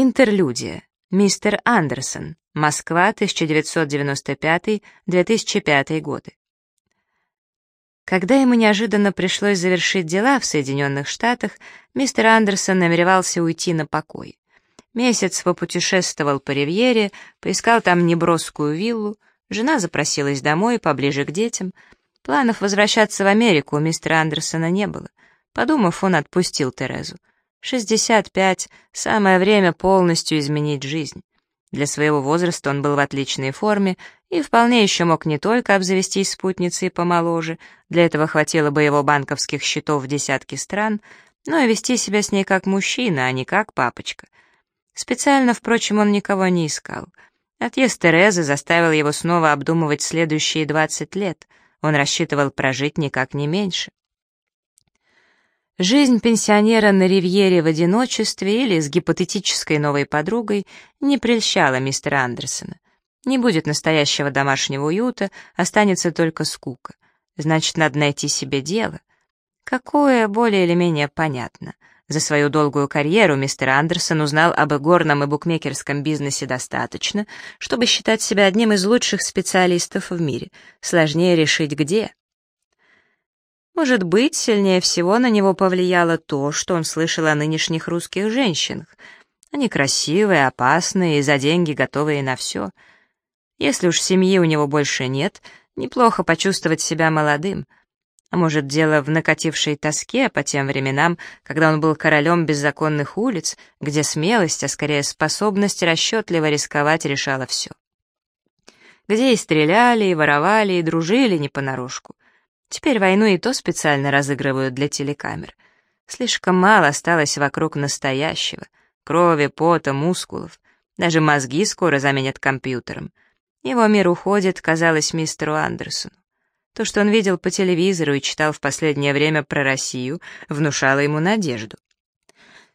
Интерлюдия. Мистер Андерсон. Москва, 1995-2005 годы. Когда ему неожиданно пришлось завершить дела в Соединенных Штатах, мистер Андерсон намеревался уйти на покой. Месяц попутешествовал по Ривьере, поискал там неброскую виллу, жена запросилась домой, поближе к детям. Планов возвращаться в Америку у мистера Андерсона не было. Подумав, он отпустил Терезу. 65 — самое время полностью изменить жизнь. Для своего возраста он был в отличной форме и вполне еще мог не только обзавестись спутницей помоложе, для этого хватило бы его банковских счетов в десятки стран, но и вести себя с ней как мужчина, а не как папочка. Специально, впрочем, он никого не искал. Отъезд Терезы заставил его снова обдумывать следующие 20 лет. Он рассчитывал прожить никак не меньше. Жизнь пенсионера на ривьере в одиночестве или с гипотетической новой подругой не прельщала мистера Андерсона. Не будет настоящего домашнего уюта, останется только скука. Значит, надо найти себе дело. Какое, более или менее понятно. За свою долгую карьеру мистер Андерсон узнал об игорном и букмекерском бизнесе достаточно, чтобы считать себя одним из лучших специалистов в мире. Сложнее решить, где. Может быть, сильнее всего на него повлияло то, что он слышал о нынешних русских женщинах. Они красивые, опасные и за деньги готовые на все. Если уж семьи у него больше нет, неплохо почувствовать себя молодым. А может, дело в накатившей тоске по тем временам, когда он был королем беззаконных улиц, где смелость, а скорее способность расчетливо рисковать решала все. Где и стреляли, и воровали, и дружили не понарошку — Теперь войну и то специально разыгрывают для телекамер. Слишком мало осталось вокруг настоящего. Крови, пота, мускулов. Даже мозги скоро заменят компьютером. Его мир уходит, казалось мистеру Андерсону. То, что он видел по телевизору и читал в последнее время про Россию, внушало ему надежду.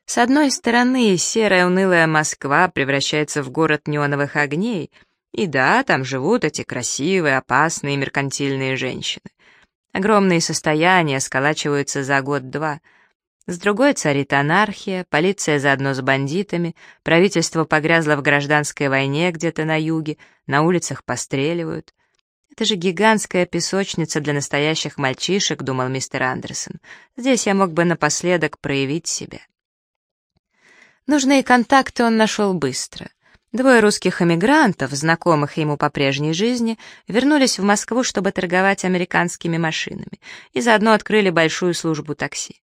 С одной стороны, серая унылая Москва превращается в город неоновых огней, и да, там живут эти красивые, опасные, меркантильные женщины. Огромные состояния сколачиваются за год-два. С другой царит анархия, полиция заодно с бандитами, правительство погрязло в гражданской войне где-то на юге, на улицах постреливают. Это же гигантская песочница для настоящих мальчишек, думал мистер Андерсон. Здесь я мог бы напоследок проявить себя. Нужные контакты он нашел быстро — Двое русских эмигрантов, знакомых ему по прежней жизни, вернулись в Москву, чтобы торговать американскими машинами, и заодно открыли большую службу такси.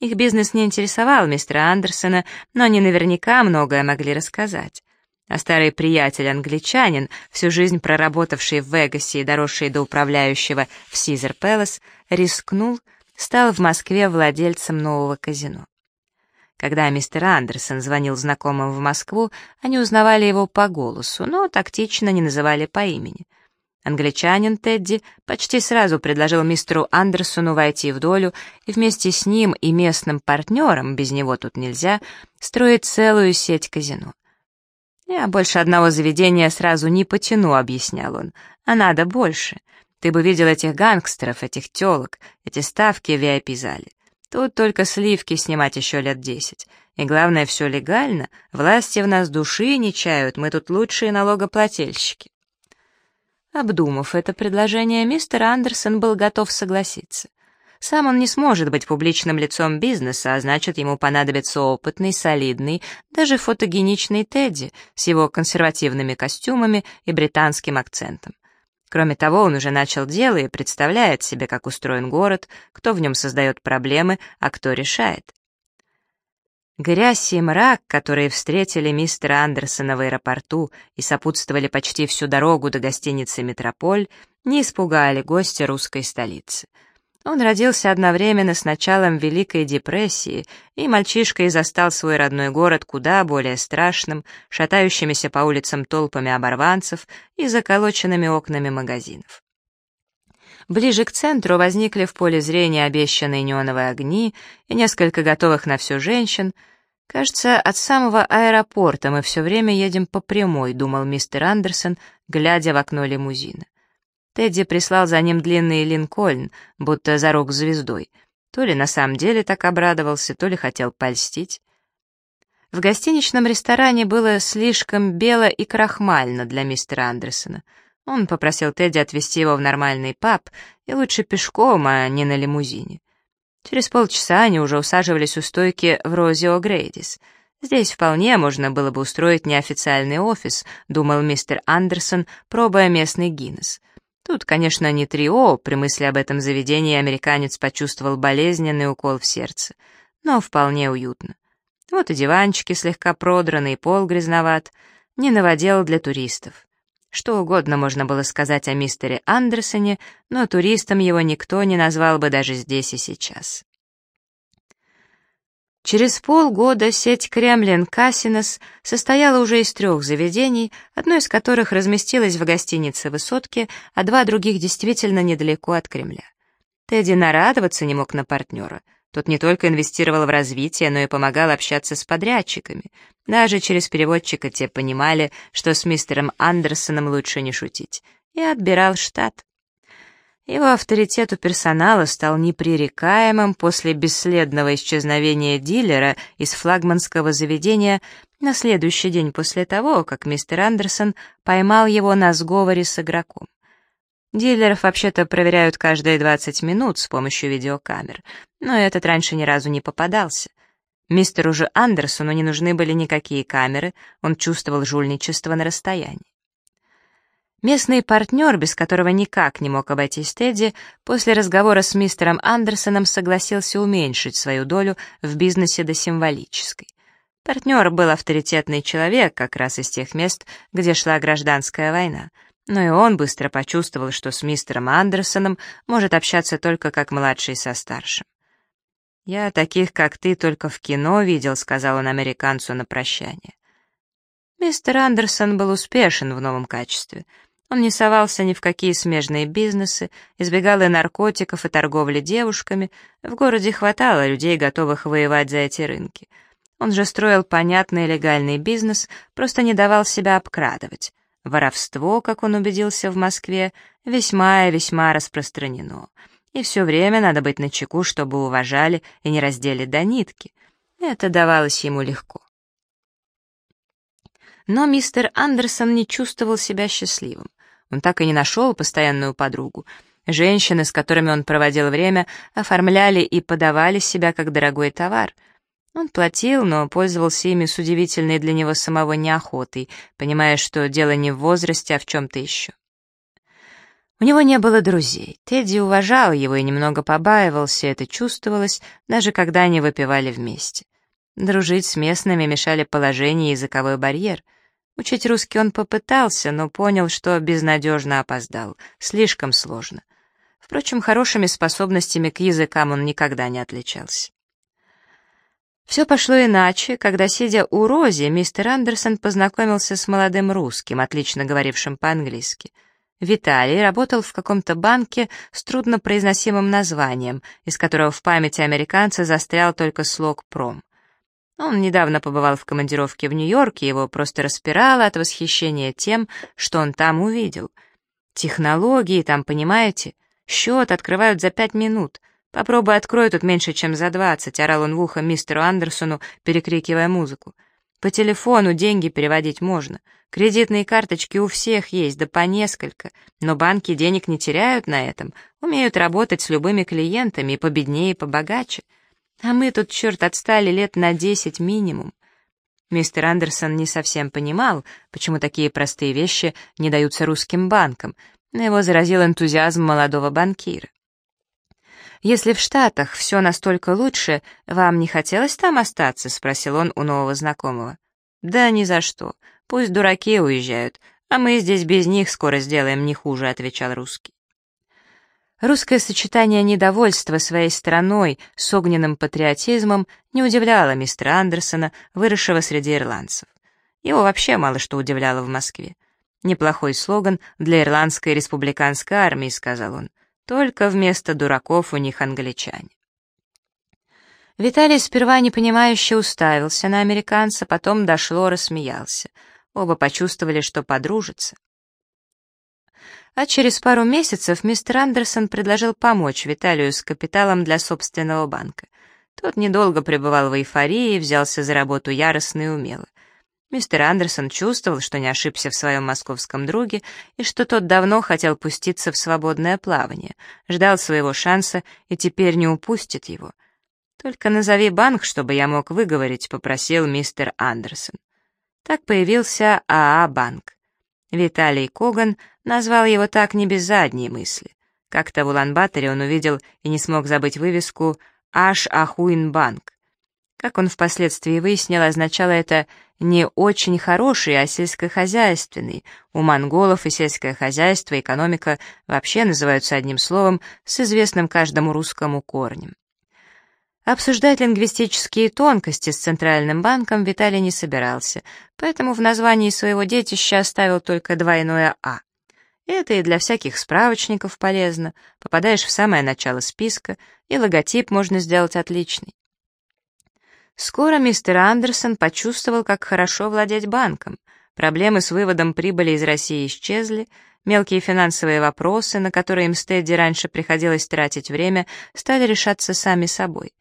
Их бизнес не интересовал мистера Андерсона, но они наверняка многое могли рассказать. А старый приятель-англичанин, всю жизнь проработавший в Вегасе и доросший до управляющего в Сизер Пэлас, рискнул, стал в Москве владельцем нового казино. Когда мистер Андерсон звонил знакомым в Москву, они узнавали его по голосу, но тактично не называли по имени. Англичанин Тедди почти сразу предложил мистеру Андерсону войти в долю и вместе с ним и местным партнером, без него тут нельзя, строить целую сеть казино. «Я больше одного заведения сразу не потяну», — объяснял он, — «а надо больше. Ты бы видел этих гангстеров, этих телок, эти ставки в VIP-зале. Тут только сливки снимать еще лет десять. И главное, все легально, власти в нас души не чают, мы тут лучшие налогоплательщики. Обдумав это предложение, мистер Андерсон был готов согласиться. Сам он не сможет быть публичным лицом бизнеса, а значит, ему понадобится опытный, солидный, даже фотогеничный Тедди с его консервативными костюмами и британским акцентом. Кроме того, он уже начал дело и представляет себе, как устроен город, кто в нем создает проблемы, а кто решает. Грязь и мрак, которые встретили мистера Андерсона в аэропорту и сопутствовали почти всю дорогу до гостиницы «Метрополь», не испугали гостя русской столицы — он родился одновременно с началом Великой депрессии, и мальчишкой застал свой родной город куда более страшным, шатающимися по улицам толпами оборванцев и заколоченными окнами магазинов. Ближе к центру возникли в поле зрения обещанные неоновые огни и несколько готовых на все женщин. «Кажется, от самого аэропорта мы все время едем по прямой», — думал мистер Андерсон, глядя в окно лимузина. Тедди прислал за ним длинный линкольн, будто за рок звездой. То ли на самом деле так обрадовался, то ли хотел польстить. В гостиничном ресторане было слишком бело и крахмально для мистера Андерсона. Он попросил Тедди отвезти его в нормальный паб, и лучше пешком, а не на лимузине. Через полчаса они уже усаживались у стойки в Розе О'Грейдис. Здесь вполне можно было бы устроить неофициальный офис, думал мистер Андерсон, пробуя местный Гиннес. Тут, конечно, не трио, при мысли об этом заведении американец почувствовал болезненный укол в сердце, но вполне уютно. Вот и диванчики слегка продраны, и пол грязноват. Не новодел для туристов. Что угодно можно было сказать о мистере Андерсоне, но туристом его никто не назвал бы даже здесь и сейчас. Через полгода сеть Кремлин Кассинес состояла уже из трех заведений, одно из которых разместилось в гостинице «Высотки», а два других действительно недалеко от Кремля. Тедди нарадоваться не мог на партнера — тот не только инвестировал в развитие, но и помогал общаться с подрядчиками. Даже через переводчика те понимали, что с мистером Андерсоном лучше не шутить. И отбирал штат. Его авторитет у персонала стал непререкаемым после бесследного исчезновения дилера из флагманского заведения на следующий день после того, как мистер Андерсон поймал его на сговоре с игроком. Дилеров вообще-то проверяют каждые 20 минут с помощью видеокамер, но этот раньше ни разу не попадался. Мистеру же Андерсону не нужны были никакие камеры, он чувствовал жульничество на расстоянии. Местный партнер, без которого никак не мог обойтись Тедди, после разговора с мистером Андерсоном согласился уменьшить свою долю в бизнесе до символической. Партнер был авторитетный человек как раз из тех мест, где шла гражданская война — но и он быстро почувствовал, что с мистером Андерсоном может общаться только как младший со старшим. «Я таких, как ты, только в кино видел», — сказал он американцу на прощание. Мистер Андерсон был успешен в новом качестве. Он не совался ни в какие смежные бизнесы, избегал и наркотиков, и торговли девушками. В городе хватало людей, готовых воевать за эти рынки. Он же строил понятный легальный бизнес, просто не давал себя обкрадывать. Воровство, как он убедился в Москве, весьма и весьма распространено. И все время надо быть начеку, чтобы уважали и не раздели до нитки. Это давалось ему легко. Но мистер Андерсон не чувствовал себя счастливым. Он так и не нашел постоянную подругу. Женщины, с которыми он проводил время, оформляли и подавали себя как дорогой товар — он платил, но пользовался ими с удивительной для него самого неохотой, понимая, что дело не в возрасте, а в чем-то еще. У него не было друзей. Тедди уважал его и немного побаивался, это чувствовалось, даже когда они выпивали вместе. Дружить с местными мешали положение и языковой барьер. Учить русский он попытался, но понял, что безнадежно опоздал, слишком сложно. Впрочем, хорошими способностями к языкам он никогда не отличался. Все пошло иначе, когда, сидя у Рози, мистер Андерсон познакомился с молодым русским, отлично говорившим по-английски. Виталий работал в каком-то банке с труднопроизносимым названием, из которого в памяти американца застрял только слог «пром». Он недавно побывал в командировке в Нью-Йорке, его просто распирало от восхищения тем, что он там увидел. Технологии там, понимаете, счет открывают за пять минут — «Попробуй открой тут меньше, чем за двадцать», — орал он в ухо мистеру Андерсону, перекрикивая музыку. «По телефону деньги переводить можно. Кредитные карточки у всех есть, да по несколько. Но банки денег не теряют на этом, умеют работать с любыми клиентами, и победнее, и побогаче. А мы тут, черт, отстали лет на десять минимум». Мистер Андерсон не совсем понимал, почему такие простые вещи не даются русским банкам, но его заразил энтузиазм молодого банкира. «Если в Штатах все настолько лучше, вам не хотелось там остаться?» — спросил он у нового знакомого. «Да ни за что. Пусть дураки уезжают, а мы здесь без них скоро сделаем не хуже», — отвечал русский. Русское сочетание недовольства своей страной с огненным патриотизмом не удивляло мистера Андерсона, выросшего среди ирландцев. Его вообще мало что удивляло в Москве. «Неплохой слоган для ирландской республиканской армии», — сказал он. Только вместо дураков у них англичане. Виталий сперва непонимающе уставился на американца, потом дошло, рассмеялся. Оба почувствовали, что подружатся. А через пару месяцев мистер Андерсон предложил помочь Виталию с капиталом для собственного банка. Тот недолго пребывал в эйфории, взялся за работу яростно и умело. Мистер Андерсон чувствовал, что не ошибся в своем московском друге и что тот давно хотел пуститься в свободное плавание, ждал своего шанса и теперь не упустит его. «Только назови банк, чтобы я мог выговорить», — попросил мистер Андерсон. Так появился АА-банк. Виталий Коган назвал его так не без задней мысли. Как-то в Улан-Баторе он увидел и не смог забыть вывеску «Аш Ахуин Банк». Как он впоследствии выяснил, означало это не очень хороший, а сельскохозяйственный. У монголов и сельское хозяйство, экономика вообще называются одним словом с известным каждому русскому корнем. Обсуждать лингвистические тонкости с Центральным банком Виталий не собирался, поэтому в названии своего детища оставил только двойное «А». Это и для всяких справочников полезно, попадаешь в самое начало списка, и логотип можно сделать отличный. Скоро мистер Андерсон почувствовал, как хорошо владеть банком. Проблемы с выводом прибыли из России исчезли, мелкие финансовые вопросы, на которые им Стедди раньше приходилось тратить время, стали решаться сами собой.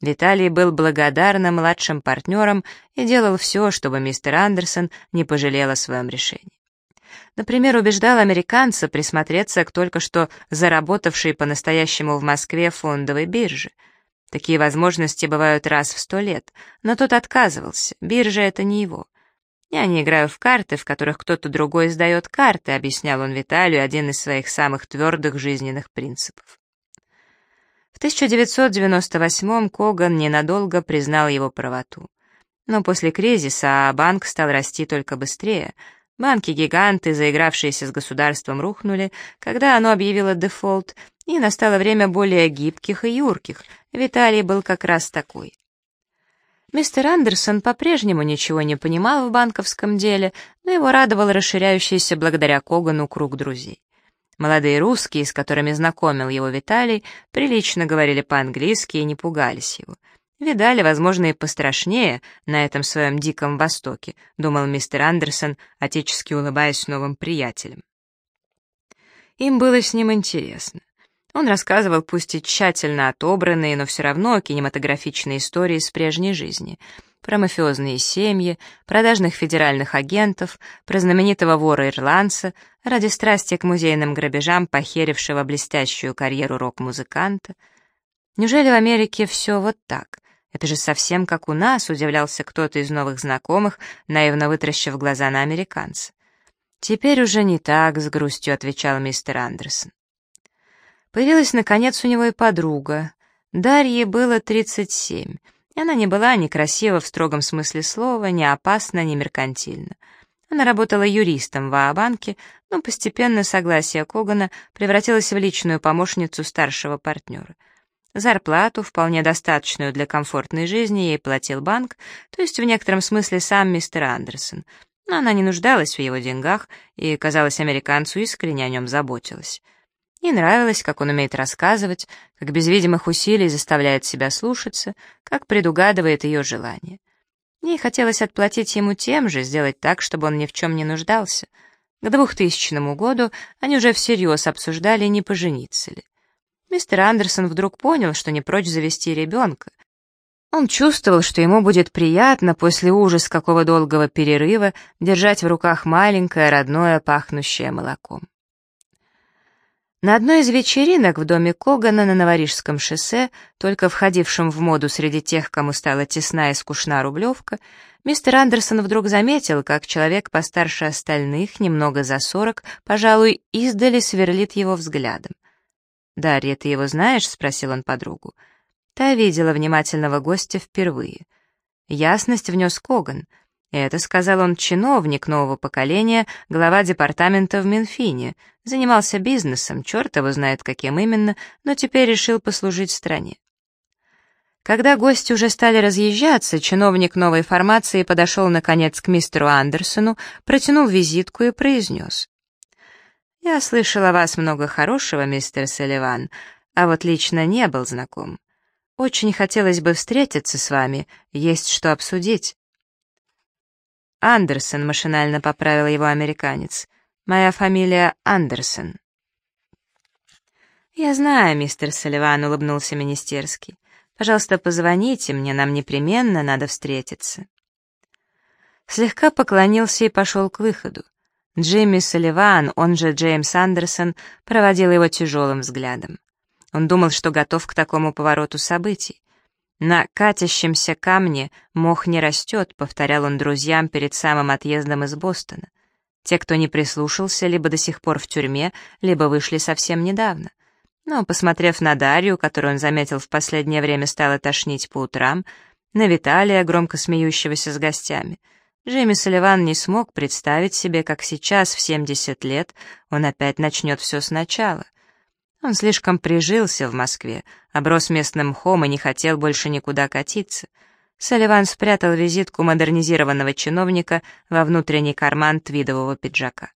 Виталий был благодарным младшим партнером и делал все, чтобы мистер Андерсон не пожалел о своем решении. Например, убеждал американца присмотреться к только что заработавшей по-настоящему в Москве фондовой бирже — Такие возможности бывают раз в сто лет, но тот отказывался, биржа — это не его. «Я не играю в карты, в которых кто-то другой сдает карты», — объяснял он Виталию один из своих самых твердых жизненных принципов. В 1998-м Коган ненадолго признал его правоту. Но после кризиса банк стал расти только быстрее. Банки-гиганты, заигравшиеся с государством, рухнули, когда оно объявило дефолт, и настало время более гибких и юрких. Виталий был как раз такой. Мистер Андерсон по-прежнему ничего не понимал в банковском деле, но его радовал расширяющийся благодаря Когану круг друзей. Молодые русские, с которыми знакомил его Виталий, прилично говорили по-английски и не пугались его. Видали, возможно, и пострашнее на этом своем диком востоке, думал мистер Андерсон, отечески улыбаясь новым приятелям. Им было с ним интересно. Он рассказывал пусть и тщательно отобранные, но все равно кинематографичные истории из прежней жизни. Про мафиозные семьи, продажных федеральных агентов, про знаменитого вора-ирландца, ради страсти к музейным грабежам, похерившего блестящую карьеру рок-музыканта. Неужели в Америке все вот так? Это же совсем как у нас, удивлялся кто-то из новых знакомых, наивно вытращив глаза на американца. «Теперь уже не так», — с грустью отвечал мистер Андерсон. Появилась, наконец, у него и подруга. Дарье было 37, и она не была ни красива в строгом смысле слова, ни опасна, ни меркантильна. Она работала юристом в АА-банке, но постепенно согласие Когана превратилось в личную помощницу старшего партнера. Зарплату, вполне достаточную для комфортной жизни, ей платил банк, то есть в некотором смысле сам мистер Андерсон. Но она не нуждалась в его деньгах и, казалось, американцу искренне о нем заботилась. Ей нравилось, как он умеет рассказывать, как без видимых усилий заставляет себя слушаться, как предугадывает ее желания. Ей хотелось отплатить ему тем же, сделать так, чтобы он ни в чем не нуждался. К 2000 году они уже всерьез обсуждали, не пожениться ли. Мистер Андерсон вдруг понял, что не прочь завести ребенка. Он чувствовал, что ему будет приятно после ужас какого долгого перерыва держать в руках маленькое, родное, пахнущее молоком. На одной из вечеринок в доме Когана на Новорижском шоссе, только входившем в моду среди тех, кому стала тесна и скучна рублевка, мистер Андерсон вдруг заметил, как человек постарше остальных, немного за сорок, пожалуй, издали сверлит его взглядом. «Дарья, ты его знаешь?» — спросил он подругу. Та видела внимательного гостя впервые. Ясность внес Коган — это, сказал он, чиновник нового поколения, глава департамента в Минфине, занимался бизнесом, черт его знает каким именно, но теперь решил послужить стране. Когда гости уже стали разъезжаться, чиновник новой формации подошел, наконец, к мистеру Андерсону, протянул визитку и произнес. «Я слышал о вас много хорошего, мистер Салливан, а вот лично не был знаком. Очень хотелось бы встретиться с вами, есть что обсудить». «Андерсон», — машинально поправил его американец. «Моя фамилия Андерсон». «Я знаю, мистер Салливан», — улыбнулся министерский. Пожалуйста, позвоните мне, нам непременно надо встретиться». Слегка поклонился и пошел к выходу. Джимми Салливан, он же Джеймс Андерсон, проводил его тяжелым взглядом. Он думал, что готов к такому повороту событий. «На катящемся камне мох не растет», — повторял он друзьям перед самым отъездом из Бостона. Те, кто не прислушался, либо до сих пор в тюрьме, либо вышли совсем недавно. Но, посмотрев на Дарью, которую он заметил в последнее время стало тошнить по утрам, на Виталия, громко смеющегося с гостями, Джейми Салливан не смог представить себе, как сейчас, в 70 лет, он опять начнет все сначала. Он слишком прижился в Москве, оброс местным мхом и не хотел больше никуда катиться — Салливан спрятал визитку модернизированного чиновника во внутренний карман твидового пиджака.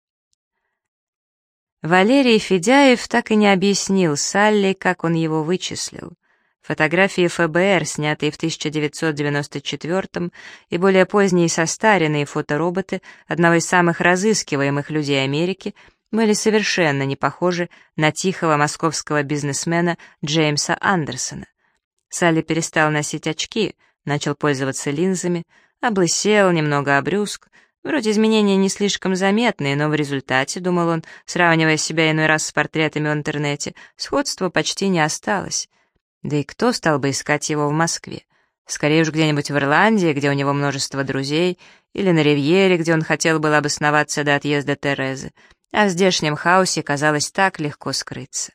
Валерий Федяев так и не объяснил Салли, как он его вычислил. Фотографии ФБР, снятые в 1994 и более поздние состаренные фотороботы одного из самых разыскиваемых людей Америки, были совершенно не похожи на тихого московского бизнесмена Джеймса Андерсона. Салли перестал носить очки — начал пользоваться линзами, облысел, немного обрюзг. Вроде изменения не слишком заметные, но в результате, думал он, сравнивая себя иной раз с портретами в интернете, сходства почти не осталось. Да и кто стал бы искать его в Москве? Скорее уж где-нибудь в Ирландии, где у него множество друзей, или на Ривьере, где он хотел бы обосноваться до отъезда Терезы, а в здешнем хаосе казалось так легко скрыться.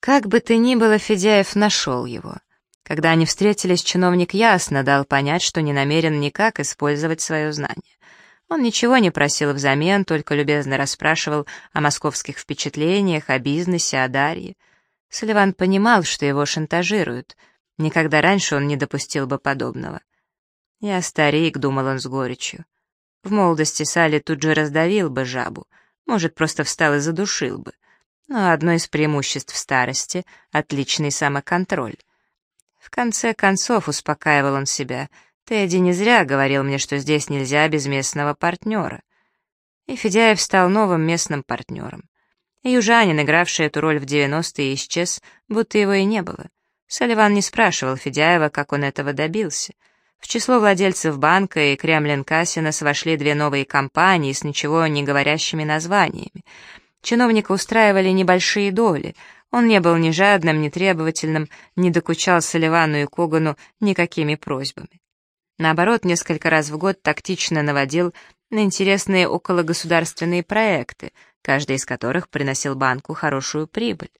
Как бы то ни было, Федяев нашел его — когда они встретились, чиновник ясно дал понять, что не намерен никак использовать свое знание. Он ничего не просил взамен, только любезно расспрашивал о московских впечатлениях, о бизнесе, о Дарье. Салливан понимал, что его шантажируют. Никогда раньше он не допустил бы подобного. «Я старик», — думал он с горечью. В молодости Салли тут же раздавил бы жабу, может, просто встал и задушил бы. Но одно из преимуществ старости — отличный самоконтроль. В конце концов, успокаивал он себя, Тедди не зря говорил мне, что здесь нельзя без местного партнера. И Федяев стал новым местным партнером. Южанин, игравший эту роль в 90-е, исчез, будто его и не было. Салливан не спрашивал Федяева, как он этого добился. В число владельцев банка и Кремлин Кассинас вошли две новые компании с ничего не говорящими названиями. Чиновника устраивали небольшие доли, он не был ни жадным, ни требовательным, не докучал Салливану и Когану никакими просьбами. Наоборот, несколько раз в год тактично наводил на интересные окологосударственные проекты, каждый из которых приносил банку хорошую прибыль.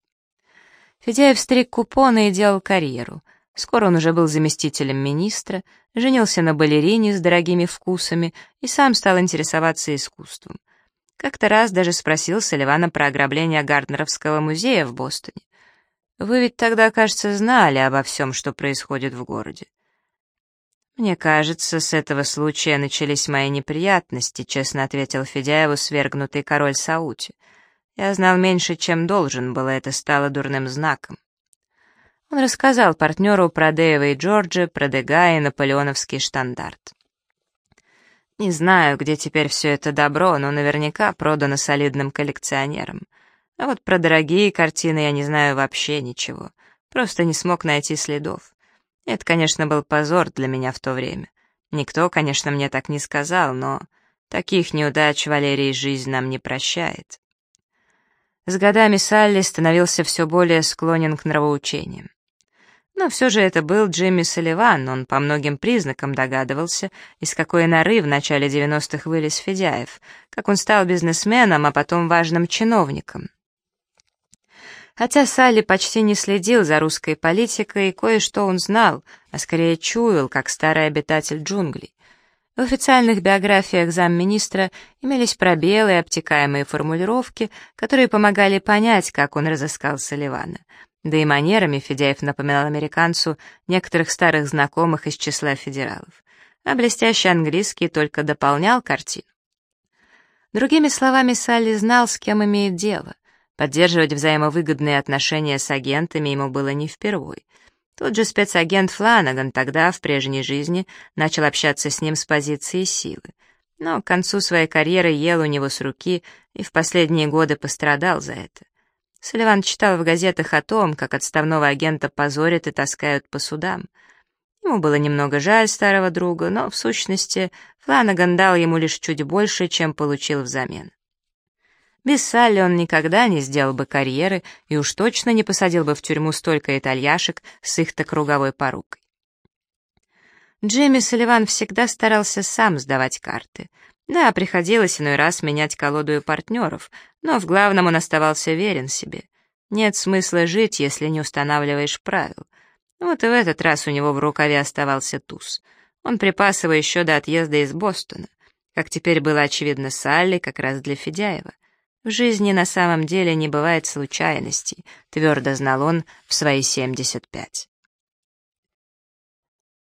Федяев стриг купоны и делал карьеру. Скоро он уже был заместителем министра, женился на балерине с дорогими вкусами и сам стал интересоваться искусством. Как-то раз даже спросил Салливана про ограбление Гарднеровского музея в Бостоне. «Вы ведь тогда, кажется, знали обо всем, что происходит в городе». «Мне кажется, с этого случая начались мои неприятности», — честно ответил Федяеву свергнутый король Саути. «Я знал меньше, чем должен был, и это стало дурным знаком». Он рассказал партнеру про Дэйва и Джорджа, про Дега и наполеоновский штандарт. Не знаю, где теперь все это добро, но наверняка продано солидным коллекционерам. А вот про дорогие картины я не знаю вообще ничего. Просто не смог найти следов. Это, конечно, был позор для меня в то время. Никто, конечно, мне так не сказал, но таких неудач Валерий жизнь нам не прощает. С годами Салли становился все более склонен к нравоучениям. Но все же это был Джимми Салливан, он по многим признакам догадывался, из какой норы в начале 90-х вылез Федяев, как он стал бизнесменом, а потом важным чиновником. Хотя Салли почти не следил за русской политикой, кое-что он знал, а скорее чуял, как старый обитатель джунглей. В официальных биографиях замминистра имелись пробелы и обтекаемые формулировки, которые помогали понять, как он разыскал Салливана — да и манерами Федяев напоминал американцу некоторых старых знакомых из числа федералов, а блестящий английский только дополнял картину. Другими словами, Салли знал, с кем имеет дело. Поддерживать взаимовыгодные отношения с агентами ему было не впервой. Тот же спецагент Фланаган тогда, в прежней жизни, начал общаться с ним с позиции силы. Но к концу своей карьеры ел у него с руки и в последние годы пострадал за это. Салливан читал в газетах о том, как отставного агента позорят и таскают по судам. Ему было немного жаль старого друга, но, в сущности, Фланаган дал ему лишь чуть больше, чем получил взамен. Без Салли он никогда не сделал бы карьеры и уж точно не посадил бы в тюрьму столько итальяшек с их-то круговой порукой. Джимми Салливан всегда старался сам сдавать карты. Да, приходилось иной раз менять колоду и партнеров, но в главном он оставался верен себе. Нет смысла жить, если не устанавливаешь правил. Вот и в этот раз у него в рукаве оставался туз. Он припас его еще до отъезда из Бостона. Как теперь было очевидно Салли, как раз для Федяева. В жизни на самом деле не бывает случайностей, твердо знал он в свои 75.